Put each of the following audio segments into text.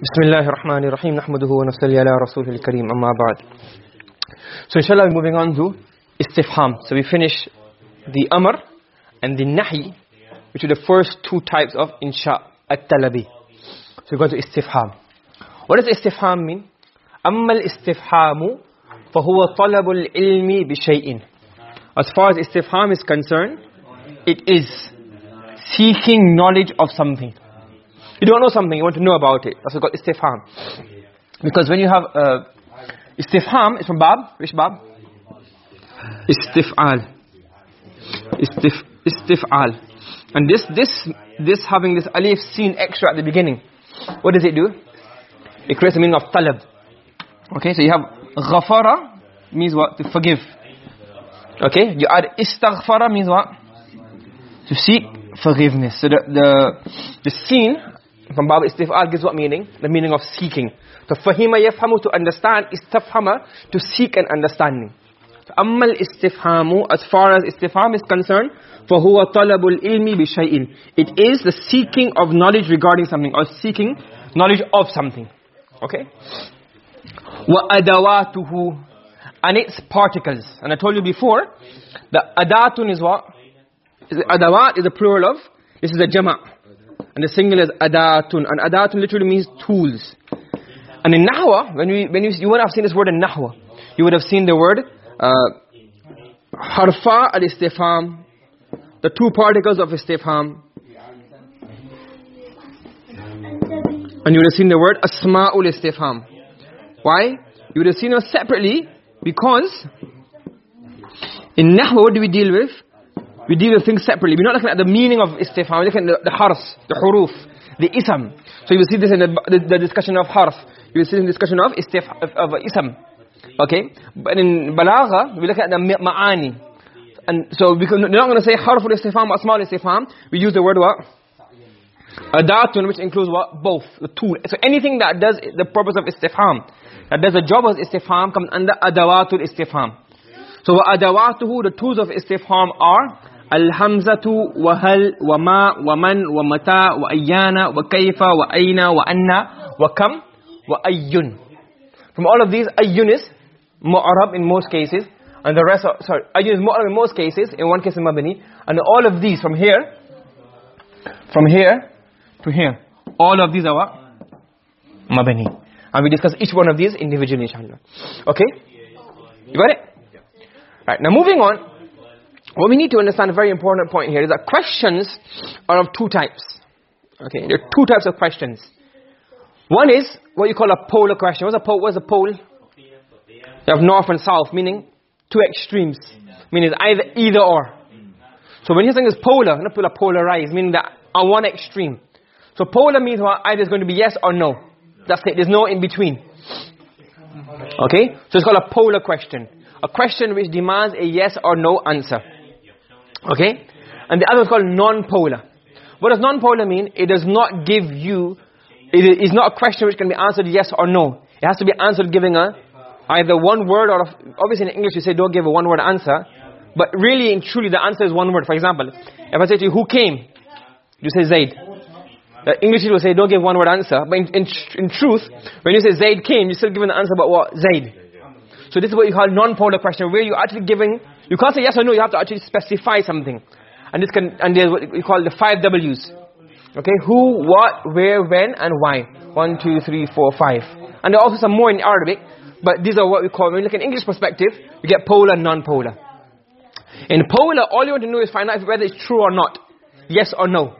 بسم الله الرحمن الرحيم نحمده ونصلي على رسوله الكريم أما بعد So inshallah we're moving on to istifham So we finish the amr and the nahi which are the first two types of insha at-talabi So we go to istifham What does istifham mean? أما الاستفهام فهو طلب العلم بشيء As far as istifham is concerned it is seeking knowledge of something you don't know something, you want to know about it. That's called istifham. Because when you have uh, istifham, it's from bab. Which bab? Istif'al. Istif, istif'al. And this, this, this having this alif seen extra at the beginning, what does it do? It creates the meaning of talab. Okay, so you have ghafara means what? To forgive. Okay, you add istaghfara means what? To seek forgiveness. So the, the, the seen from Bab Istif'al gives what meaning? The meaning of seeking. So fahima yafhamu to understand, istafhama to seek an understanding. So ammal istifhamu as far as istifham is concerned, فَهُوَ طَلَبُ الْإِلْمِ بِشَيْءٍ It is the seeking of knowledge regarding something or seeking knowledge of something. Okay? وَأَدَوَاتُهُ And its particles. And I told you before, the adatun is what? Is adawat is the plural of, this is the jama' and the singular is adatun. And adatun literally means tools. And in nahwa when we when you you would have seen this word in nahwa. You would have seen the word uh, harfa al-istifham. The two particles of istifham. And you would have seen the word asma'ul istifham. Why? You would have seen them separately because in nahwa what do we deal with we deal with things separately. We're not looking at the meaning of istifham. We're looking at the, the harf, the huruf, the ism. So you will see this in the, the, the discussion of harf. You will see in the discussion of istif, of, of ism. Okay? But in balagha, we look at the ma'ani. And so we we're not going to say harf al-istifham asma al-istifham. We use the word what? Adatun, which includes what? Both. The tool. So anything that does the purpose of istifham, that does the job of istifham, comes under adawatul istifham. So adawatuhu, the tools of istifham are الهمزة وهل وما ومن ومتى وأيانا وكيف وأين وأن وكم وأيun From all of these, أيun is mu'arab in most cases. And the rest are, sorry, أيun is mu'arab in most cases. In one case in mabani. And all of these from here, from here to here. All of these are what? Mabani. And we discuss each one of these individually inshallah. Okay? You got it? Right, now moving on. What we need to understand, a very important point here, is that questions are of two types. Okay, there are two types of questions. One is what you call a polar question. What's a pole? What's a pole? You have north and south, meaning two extremes. Meaning either either or. So when you're saying it's polar, not polar, polarized, meaning that on one extreme. So polar means what? Either it's going to be yes or no. That's it. There's no in between. Okay? So it's called a polar question. A question which demands a yes or no answer. Okay? And the other is called non-polar. What does non-polar mean? It does not give you, it is not a question which can be answered yes or no. It has to be answered giving a, either one word or, obviously in English you say don't give a one word answer. But really and truly the answer is one word. For example, if I say to you, who came? You say Zaid. The English will say don't give one word answer. But in, in, in truth, when you say Zaid came, you're still giving the answer about what? Zaid. So this is what you call non-polar question, where you're actually giving, you can't say yes or no, you have to actually specify something. And this can, and there's what we call the five W's. Okay, who, what, where, when, and why. One, two, three, four, five. And there are also some more in Arabic, but these are what we call, when you look at English perspective, you get polar and non-polar. In polar, all you want to know is find out whether it's true or not. Yes or no.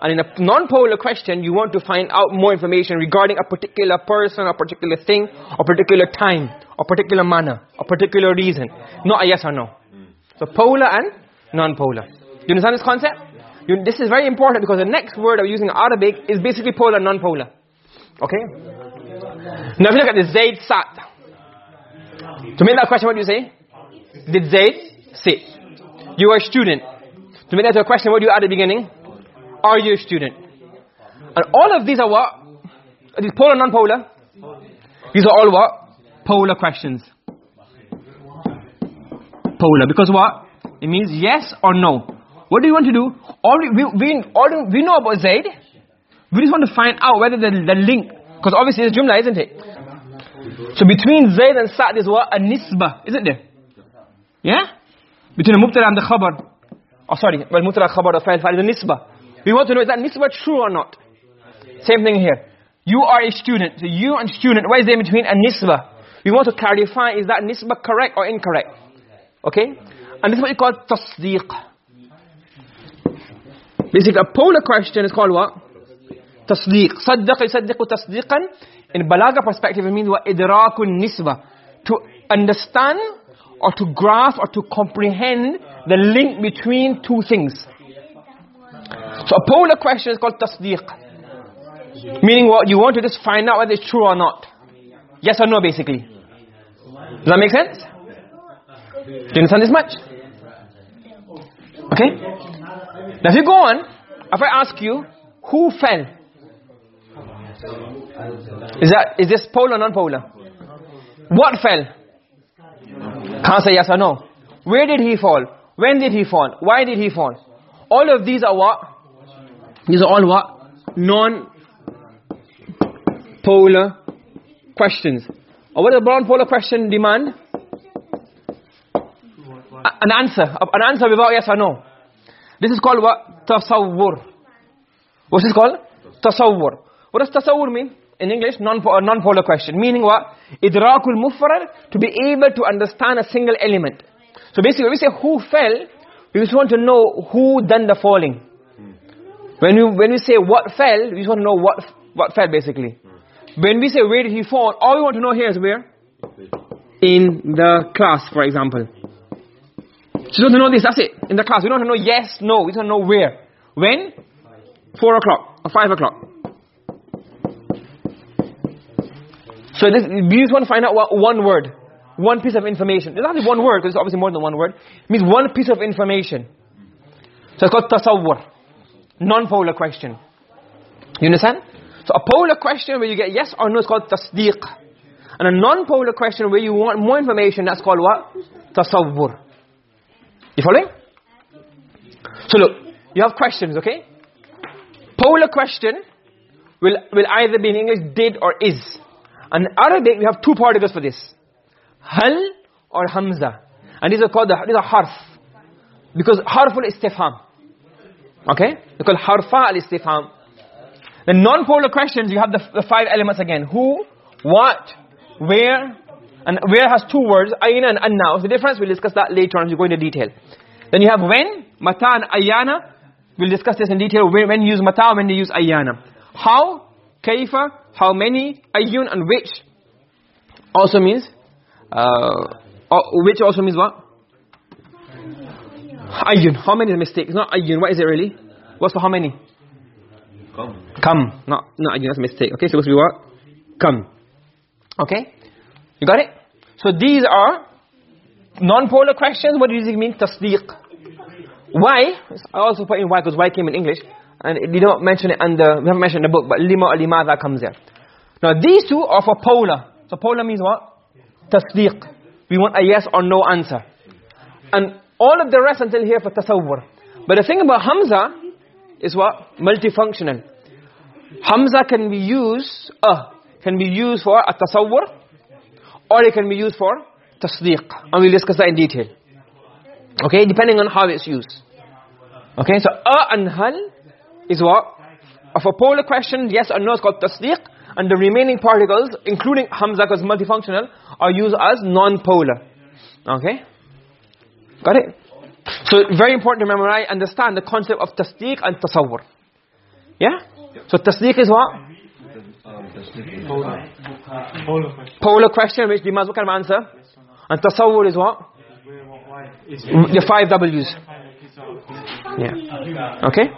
And in a non-polar question, you want to find out more information regarding a particular person, a particular thing, a particular time, a particular manner, a particular reason. Not a yes or no. So polar and non-polar. Do you understand this concept? You, this is very important because the next word I'm using in Arabic is basically polar and non-polar. Okay? Now if you look at the Zaid Sat. To make that question, what do you say? Did Zaid sit? You are a student. To make that a question, what do you add at the beginning? Are you a student? And all of these are what? These polar non-polar? These are all what? Polar questions. Polar. Because what? It means yes or no. What do you want to do? All we, we, we, know about Zaid. We just want to find out whether the, the link. Because obviously it's jumla, isn't it? So between Zayd and Sa'd is what? A nisbah, isn't there? Yeah? Between the mubtada and the khabar. Oh sorry, well mubtada khabar of fa'il fa'il is a nisbah. We want to know is that nisbah true or not? Same thing here. You are a student. So you and student, what is there between a nisbah? We want to clarify is that nisbah correct or incorrect? Okay? And this is what we call tasdeeq. Basically a polar question is called what? Tasdeeq. Saddaq yusaddiqu tasdeeqan. In balagha perspective it means what? Idrakun nisbah. To understand or to grasp or to comprehend the link between two things. So a polar question is called tasdeeq. Meaning what? You want to just find out whether it's true or not. Yes or no basically. Does that make sense? Do you understand this much? Okay? Now if you go on, if I ask you, who fell? Is that is this polar or non-polar? What fell? Can't say yes or no. Where did he fall? When did he fall? Why did he fall? All of these are what? These are all what? Non-polar questions. Or what does a non-polar question demand? an answer. An answer without yes or no. This is called what? Tasawwur. What's this called? Tasawwur. What does tasawwur mean? In English, non-polar non question. Meaning what? Idrakul mufrad, to be able to understand a single element. So basically, when we say who fell, we just want to know who done the falling. Hmm. When we, when we say what fell, we just want to know what, what fell basically. When we say where did he fall, all we want to know here is where? In the class, for example. So don't know this, that's it. In the class, we don't know yes, no. We don't know where. When? 4 o'clock or 5 o'clock. So this, we just want to find out what one word. One piece of information. It's not just one word, it's obviously more than one word. It means one piece of information. So it's called tasawwur. Non-polar question. You understand? So a polar question where you get yes or no is called tasdeeq. And a non-polar question where you want more information, that's called what? Tasawwur. You following? So look, you have questions, okay? Polar question will, will either be in English did or is. And Arabic, we have two particles for this. Hal or Hamza. And these are called, the, these are harf. Because harful istifham. Okay? They're called harfa al-istifham. The non-polar questions, you have the, the five elements again. Who, what, where, and where has two words, ayna and anna. the difference, we'll discuss that later on as we go into detail. Then you have when, mata and ayana. We'll discuss this in detail. When, when you use mata, when you use ayana. How, kaifa, how many, ayun and which. Also means, uh, which also means what? Ayun. How many is a mistake? Not ayun. What is it really? What's for how many? Kam. Not, not ayun. That's a mistake. Okay, supposed to be what? Kam. Okay? You got it? So these are non-polar questions. What does it mean? Tasdeeq. Why? I also put in why because why came in English. And you don't mention it under, we haven't mentioned in the book, but lima or limada comes there. Now these two are for polar. So polar means what? Tasdeeq. We want a yes or no answer. And all of the rest until here for tasawwur. But the thing about Hamza is what? Multifunctional. Hamza can be used, uh, can be used for a tasawwur or it can be used for tasdeeq and we'll discuss that in detail. Okay depending on how it's used. Okay so a and hal is what? Of a polar question yes or no is called tasdeeq and the remaining particles including hamza because multifunctional are used as non-polar. Okay? Got it? So very important to memorize and understand the concept of tasdeeq and tasawwur. Yeah so tasdeeq is what Polar. Question which demands what kind of answer? And tasawwur is what? The five W's. Yeah. Okay?